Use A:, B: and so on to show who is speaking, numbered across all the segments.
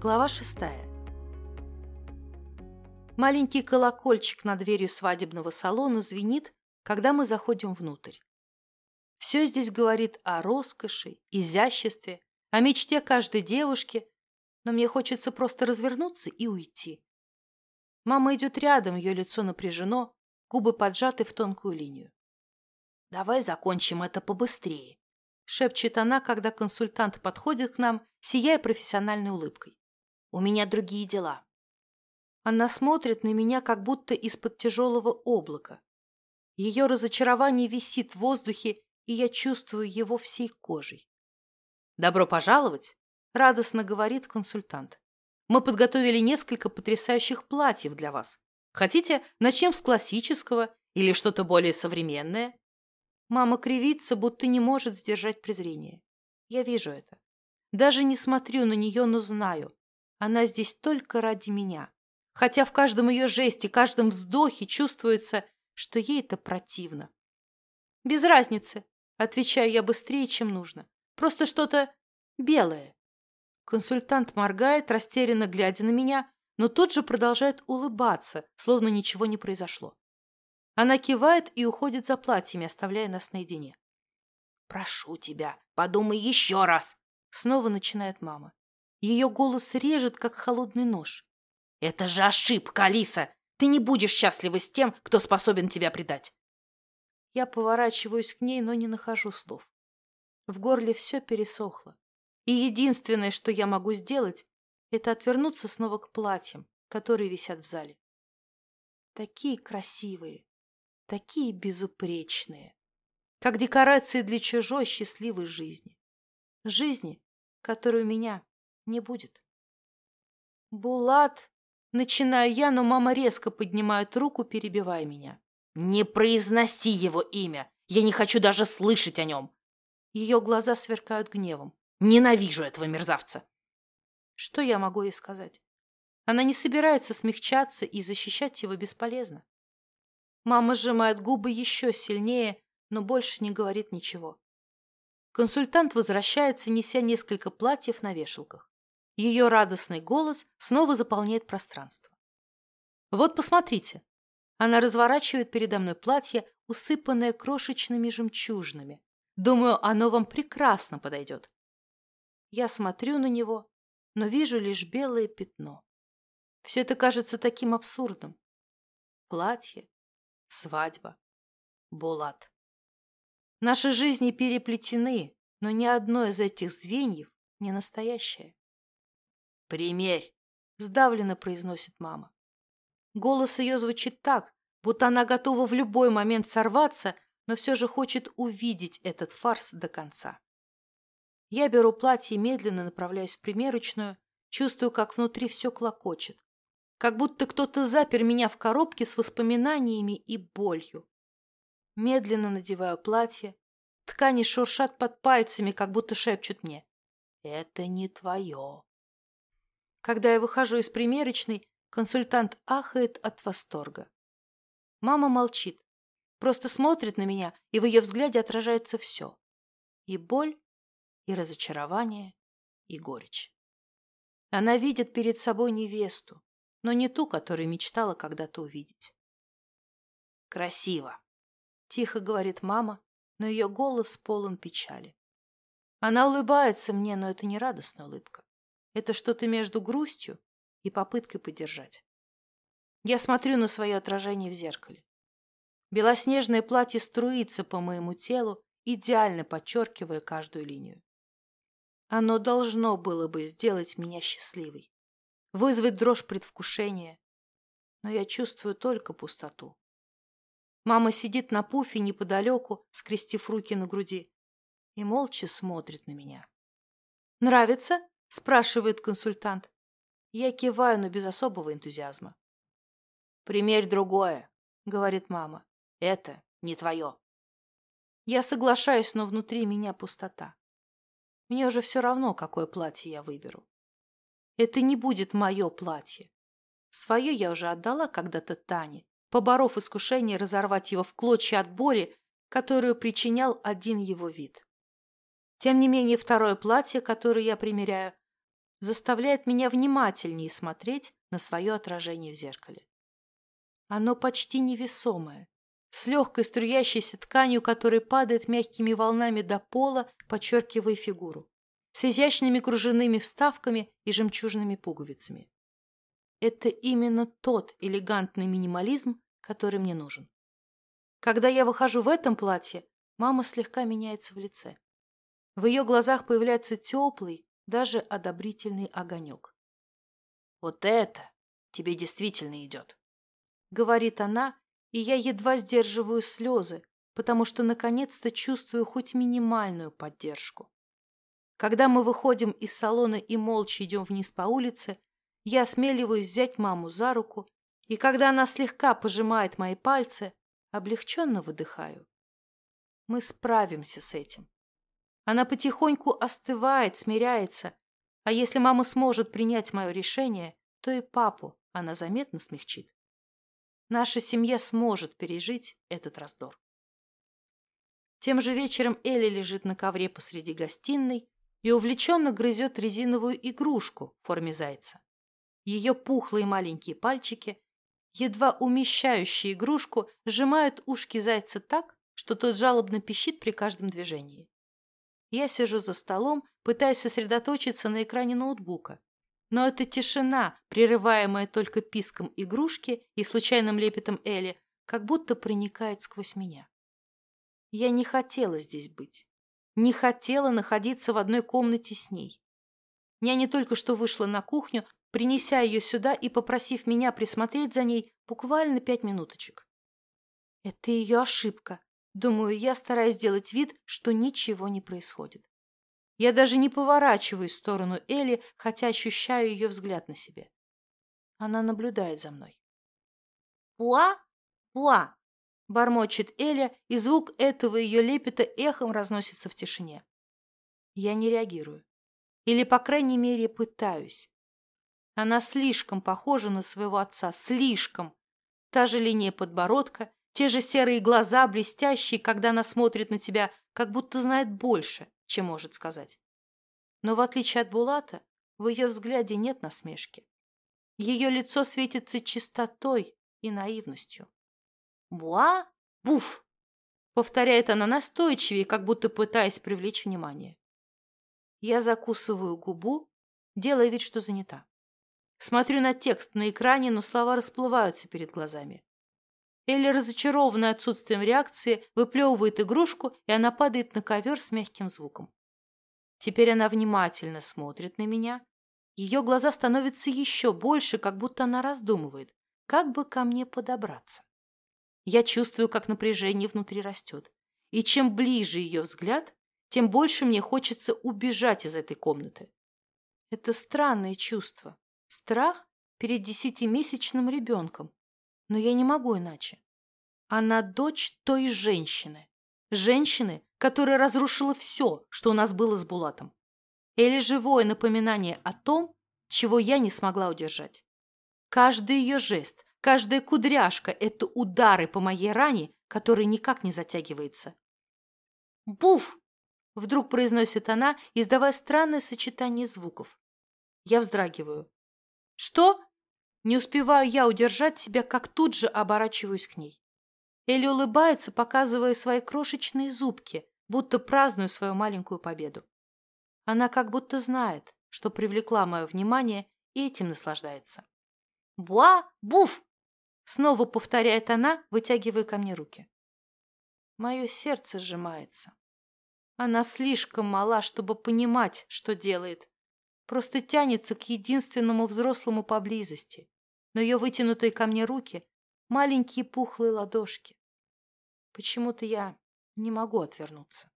A: Глава шестая. Маленький колокольчик над дверью свадебного салона звенит, когда мы заходим внутрь. Все здесь говорит о роскоши, изяществе, о мечте каждой девушки, но мне хочется просто развернуться и уйти. Мама идет рядом, ее лицо напряжено, губы поджаты в тонкую линию. «Давай закончим это побыстрее», — шепчет она, когда консультант подходит к нам, сияя профессиональной улыбкой. У меня другие дела. Она смотрит на меня, как будто из-под тяжелого облака. Ее разочарование висит в воздухе, и я чувствую его всей кожей. «Добро пожаловать!» — радостно говорит консультант. «Мы подготовили несколько потрясающих платьев для вас. Хотите, начнем с классического или что-то более современное?» Мама кривится, будто не может сдержать презрение. Я вижу это. Даже не смотрю на нее, но знаю. Она здесь только ради меня. Хотя в каждом ее жесте, каждом вздохе чувствуется, что ей это противно. Без разницы, отвечаю я быстрее, чем нужно. Просто что-то белое. Консультант моргает, растерянно глядя на меня, но тут же продолжает улыбаться, словно ничего не произошло. Она кивает и уходит за платьями, оставляя нас наедине. «Прошу тебя, подумай еще раз!» Снова начинает мама. Ее голос режет, как холодный нож. «Это же ошибка, Алиса! Ты не будешь счастлива с тем, кто способен тебя предать!» Я поворачиваюсь к ней, но не нахожу слов. В горле все пересохло. И единственное, что я могу сделать, это отвернуться снова к платьям, которые висят в зале. Такие красивые, такие безупречные, как декорации для чужой счастливой жизни. Жизни, которую меня не будет. Булат, начинаю я, но мама резко поднимает руку, перебивая меня. Не произноси его имя. Я не хочу даже слышать о нем. Ее глаза сверкают гневом. Ненавижу этого мерзавца. Что я могу ей сказать? Она не собирается смягчаться, и защищать его бесполезно. Мама сжимает губы еще сильнее, но больше не говорит ничего. Консультант возвращается, неся несколько платьев на вешалках. Ее радостный голос снова заполняет пространство. «Вот посмотрите!» Она разворачивает передо мной платье, усыпанное крошечными жемчужинами. Думаю, оно вам прекрасно подойдет. Я смотрю на него, но вижу лишь белое пятно. Все это кажется таким абсурдным. Платье, свадьба, Булат. Наши жизни переплетены, но ни одно из этих звеньев не настоящее. «Примерь!» — сдавленно произносит мама. Голос ее звучит так, будто она готова в любой момент сорваться, но все же хочет увидеть этот фарс до конца. Я беру платье и медленно направляюсь в примерочную, чувствую, как внутри все клокочет. Как будто кто-то запер меня в коробке с воспоминаниями и болью. Медленно надеваю платье. Ткани шуршат под пальцами, как будто шепчут мне. «Это не твое». Когда я выхожу из примерочной, консультант ахает от восторга. Мама молчит, просто смотрит на меня, и в ее взгляде отражается все. И боль, и разочарование, и горечь. Она видит перед собой невесту, но не ту, которую мечтала когда-то увидеть. «Красиво», — тихо говорит мама, но ее голос полон печали. Она улыбается мне, но это не радостная улыбка. Это что-то между грустью и попыткой поддержать. Я смотрю на свое отражение в зеркале. Белоснежное платье струится по моему телу, идеально подчеркивая каждую линию. Оно должно было бы сделать меня счастливой, вызвать дрожь предвкушения, но я чувствую только пустоту. Мама сидит на пуфе неподалеку, скрестив руки на груди, и молча смотрит на меня. «Нравится?» — спрашивает консультант. Я киваю, но без особого энтузиазма. «Примерь другое», — говорит мама. «Это не твое». Я соглашаюсь, но внутри меня пустота. Мне уже все равно, какое платье я выберу. Это не будет мое платье. Свое я уже отдала когда-то Тане, поборов искушение разорвать его в клочья от боли, которую причинял один его вид. Тем не менее, второе платье, которое я примеряю, заставляет меня внимательнее смотреть на свое отражение в зеркале. Оно почти невесомое, с легкой струящейся тканью, которая падает мягкими волнами до пола, подчеркивая фигуру, с изящными кружевными вставками и жемчужными пуговицами. Это именно тот элегантный минимализм, который мне нужен. Когда я выхожу в этом платье, мама слегка меняется в лице. В ее глазах появляется теплый, даже одобрительный огонек. «Вот это тебе действительно идет», — говорит она, и я едва сдерживаю слезы, потому что наконец-то чувствую хоть минимальную поддержку. Когда мы выходим из салона и молча идем вниз по улице, я осмеливаюсь взять маму за руку, и когда она слегка пожимает мои пальцы, облегченно выдыхаю. Мы справимся с этим. Она потихоньку остывает, смиряется, а если мама сможет принять мое решение, то и папу она заметно смягчит. Наша семья сможет пережить этот раздор. Тем же вечером Элли лежит на ковре посреди гостиной и увлеченно грызет резиновую игрушку в форме зайца. Ее пухлые маленькие пальчики, едва умещающие игрушку, сжимают ушки зайца так, что тот жалобно пищит при каждом движении. Я сижу за столом, пытаясь сосредоточиться на экране ноутбука, но эта тишина, прерываемая только писком игрушки и случайным лепетом Элли, как будто проникает сквозь меня. Я не хотела здесь быть. Не хотела находиться в одной комнате с ней. Няня только что вышла на кухню, принеся ее сюда и попросив меня присмотреть за ней буквально пять минуточек. Это ее ошибка. Думаю, я стараюсь сделать вид, что ничего не происходит. Я даже не поворачиваюсь в сторону Элли, хотя ощущаю ее взгляд на себе. Она наблюдает за мной. «Пуа! Пуа!» — бормочет Эля, и звук этого ее лепета эхом разносится в тишине. Я не реагирую. Или, по крайней мере, пытаюсь. Она слишком похожа на своего отца, слишком. Та же линия подбородка, те же серые глаза, блестящие, когда она смотрит на тебя, как будто знает больше, чем может сказать. Но в отличие от Булата, в ее взгляде нет насмешки. Ее лицо светится чистотой и наивностью. «Буа? Буф!» — повторяет она настойчивее, как будто пытаясь привлечь внимание. Я закусываю губу, делая вид, что занята. Смотрю на текст на экране, но слова расплываются перед глазами. Элли, разочарованная отсутствием реакции, выплевывает игрушку, и она падает на ковер с мягким звуком. Теперь она внимательно смотрит на меня. Ее глаза становятся еще больше, как будто она раздумывает, как бы ко мне подобраться. Я чувствую, как напряжение внутри растет. И чем ближе ее взгляд, тем больше мне хочется убежать из этой комнаты. Это странное чувство. Страх перед десятимесячным ребенком, но я не могу иначе. Она дочь той женщины. Женщины, которая разрушила все, что у нас было с Булатом. Или живое напоминание о том, чего я не смогла удержать. Каждый ее жест, каждая кудряшка – это удары по моей ране, которая никак не затягивается. «Буф!» – вдруг произносит она, издавая странное сочетание звуков. Я вздрагиваю. «Что?» Не успеваю я удержать себя, как тут же оборачиваюсь к ней. Элли улыбается, показывая свои крошечные зубки, будто праздную свою маленькую победу. Она как будто знает, что привлекла мое внимание и этим наслаждается. «Буа! Буф!» Снова повторяет она, вытягивая ко мне руки. Мое сердце сжимается. Она слишком мала, чтобы понимать, что делает. Просто тянется к единственному взрослому поблизости но ее вытянутые ко мне руки — маленькие пухлые ладошки. Почему-то я не могу отвернуться.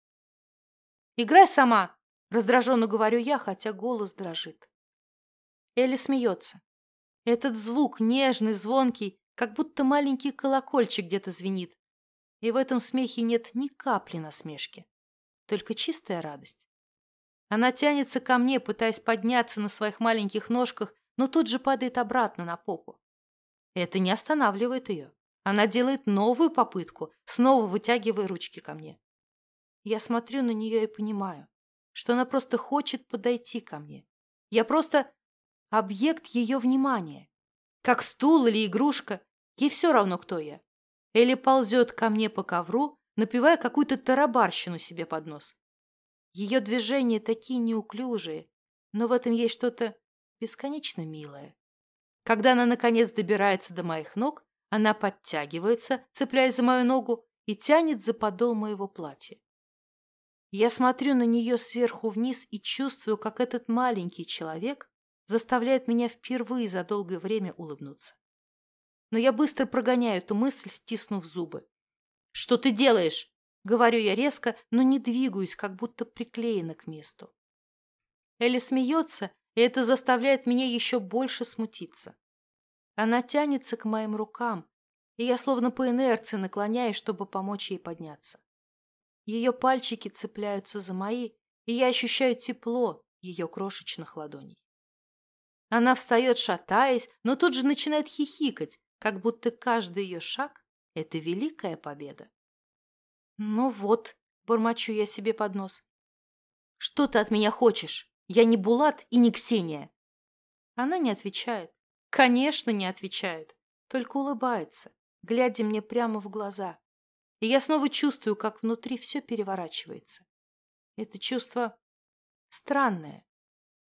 A: «Играй сама!» — раздраженно говорю я, хотя голос дрожит. Элли смеется. Этот звук, нежный, звонкий, как будто маленький колокольчик где-то звенит. И в этом смехе нет ни капли насмешки, только чистая радость. Она тянется ко мне, пытаясь подняться на своих маленьких ножках но тут же падает обратно на попу. Это не останавливает ее. Она делает новую попытку, снова вытягивая ручки ко мне. Я смотрю на нее и понимаю, что она просто хочет подойти ко мне. Я просто объект ее внимания. Как стул или игрушка, ей все равно, кто я. Элли ползет ко мне по ковру, напевая какую-то тарабарщину себе под нос. Ее движения такие неуклюжие, но в этом есть что-то бесконечно милое. Когда она, наконец, добирается до моих ног, она подтягивается, цепляясь за мою ногу, и тянет за подол моего платья. Я смотрю на нее сверху вниз и чувствую, как этот маленький человек заставляет меня впервые за долгое время улыбнуться. Но я быстро прогоняю эту мысль, стиснув зубы. «Что ты делаешь?» — говорю я резко, но не двигаюсь, как будто приклеена к месту. Элли смеется, и это заставляет меня еще больше смутиться. Она тянется к моим рукам, и я словно по инерции наклоняюсь, чтобы помочь ей подняться. Ее пальчики цепляются за мои, и я ощущаю тепло ее крошечных ладоней. Она встает, шатаясь, но тут же начинает хихикать, как будто каждый ее шаг — это великая победа. «Ну вот», — бормочу я себе под нос, — «что ты от меня хочешь? Я не Булат и не Ксения». Она не отвечает. Конечно, не отвечает, только улыбается, глядя мне прямо в глаза. И я снова чувствую, как внутри все переворачивается. Это чувство странное.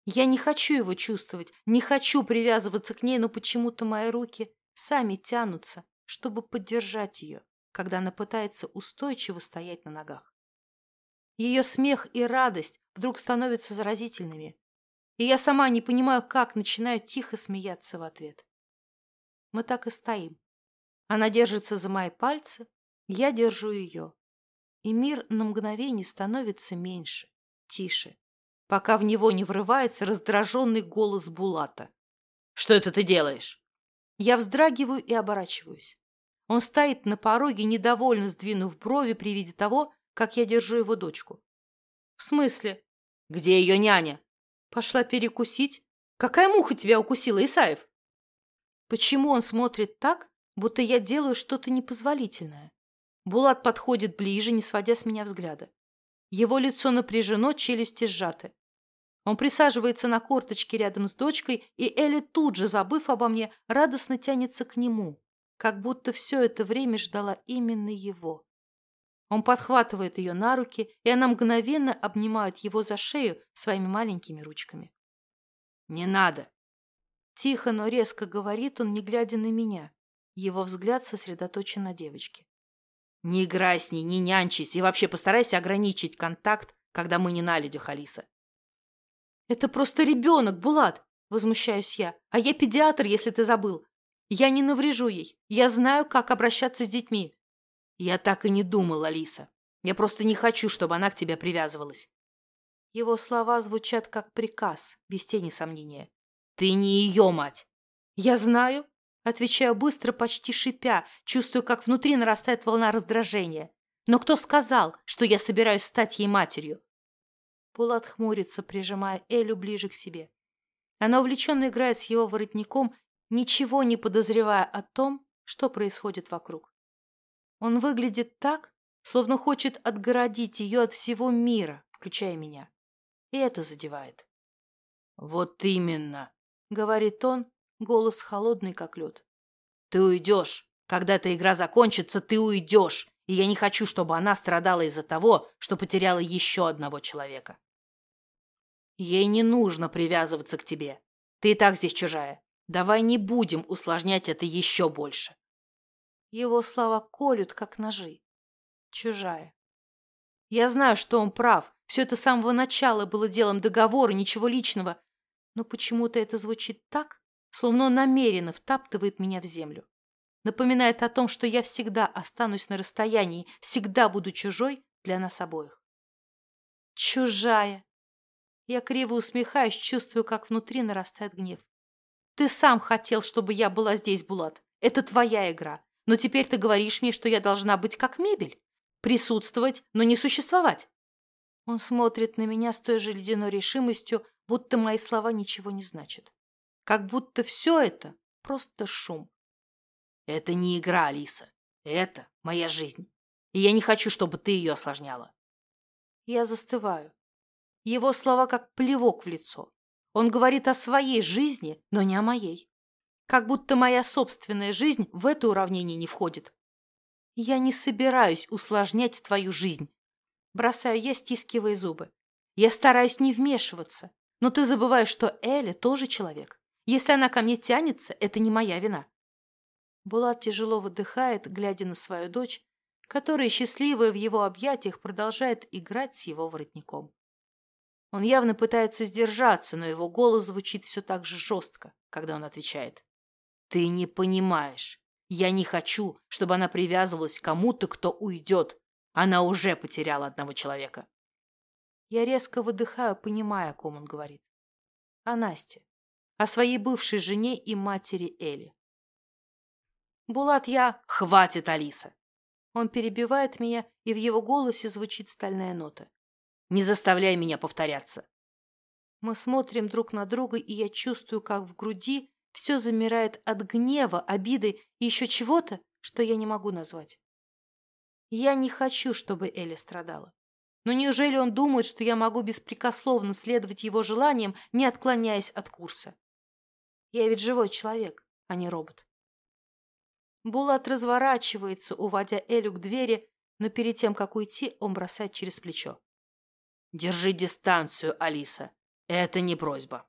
A: Я не хочу его чувствовать, не хочу привязываться к ней, но почему-то мои руки сами тянутся, чтобы поддержать ее, когда она пытается устойчиво стоять на ногах. Ее смех и радость вдруг становятся заразительными, и я сама не понимаю, как начинаю тихо смеяться в ответ. Мы так и стоим, она держится за мои пальцы, я держу ее. И мир на мгновение становится меньше, тише, пока в него не врывается раздраженный голос Булата. «Что это ты делаешь?» Я вздрагиваю и оборачиваюсь. Он стоит на пороге, недовольно сдвинув брови при виде того, как я держу его дочку. «В смысле?» «Где ее няня?» «Пошла перекусить?» «Какая муха тебя укусила, Исаев?» Почему он смотрит так, будто я делаю что-то непозволительное. Булат подходит ближе, не сводя с меня взгляда. Его лицо напряжено, челюсти сжаты. Он присаживается на корточке рядом с дочкой, и Элли тут же, забыв обо мне, радостно тянется к нему, как будто все это время ждала именно его. Он подхватывает ее на руки, и она мгновенно обнимает его за шею своими маленькими ручками. «Не надо!» Тихо, но резко говорит он, не глядя на меня. Его взгляд сосредоточен на девочке. «Не играй с ней, не нянчись, и вообще постарайся ограничить контакт, когда мы не на людях, Алиса». «Это просто ребенок, Булат!» – возмущаюсь я. «А я педиатр, если ты забыл. Я не наврежу ей. Я знаю, как обращаться с детьми». «Я так и не думал, Алиса. Я просто не хочу, чтобы она к тебе привязывалась». Его слова звучат как приказ, без тени сомнения. «Ты не ее мать!» «Я знаю, Отвечаю быстро, почти шипя, чувствую, как внутри нарастает волна раздражения. Но кто сказал, что я собираюсь стать ей матерью? Пулат хмурится, прижимая Элю ближе к себе. Она увлеченно играет с его воротником, ничего не подозревая о том, что происходит вокруг. Он выглядит так, словно хочет отгородить ее от всего мира, включая меня. И это задевает. «Вот именно», — говорит он, Голос холодный, как лед. «Ты уйдешь. Когда эта игра закончится, ты уйдешь. И я не хочу, чтобы она страдала из-за того, что потеряла еще одного человека. Ей не нужно привязываться к тебе. Ты и так здесь чужая. Давай не будем усложнять это еще больше. Его слова колют, как ножи. Чужая. Я знаю, что он прав. Все это с самого начала было делом договора, ничего личного. Но почему-то это звучит так, словно он намеренно втаптывает меня в землю. Напоминает о том, что я всегда останусь на расстоянии, всегда буду чужой для нас обоих. Чужая. Я криво усмехаюсь, чувствую, как внутри нарастает гнев. Ты сам хотел, чтобы я была здесь, Булат. Это твоя игра. Но теперь ты говоришь мне, что я должна быть как мебель. Присутствовать, но не существовать. Он смотрит на меня с той же ледяной решимостью, будто мои слова ничего не значат. Как будто все это просто шум. Это не игра, Алиса. Это моя жизнь. И я не хочу, чтобы ты ее осложняла. Я застываю. Его слова как плевок в лицо. Он говорит о своей жизни, но не о моей. Как будто моя собственная жизнь в это уравнение не входит. Я не собираюсь усложнять твою жизнь. Бросаю я, стискивая зубы. Я стараюсь не вмешиваться. Но ты забываешь, что Эля тоже человек. Если она ко мне тянется, это не моя вина. Булат тяжело выдыхает, глядя на свою дочь, которая, счастливая в его объятиях, продолжает играть с его воротником. Он явно пытается сдержаться, но его голос звучит все так же жестко, когда он отвечает. «Ты не понимаешь. Я не хочу, чтобы она привязывалась к кому-то, кто уйдет. Она уже потеряла одного человека». Я резко выдыхаю, понимая, о ком он говорит. О Насте. О своей бывшей жене и матери Эли. Булат, я... Хватит, Алиса! Он перебивает меня, и в его голосе звучит стальная нота. Не заставляй меня повторяться. Мы смотрим друг на друга, и я чувствую, как в груди все замирает от гнева, обиды и еще чего-то, что я не могу назвать. Я не хочу, чтобы Эля страдала. Но неужели он думает, что я могу беспрекословно следовать его желаниям, не отклоняясь от курса? Я ведь живой человек, а не робот. Булат разворачивается, уводя Элю к двери, но перед тем, как уйти, он бросает через плечо. «Держи дистанцию, Алиса. Это не просьба».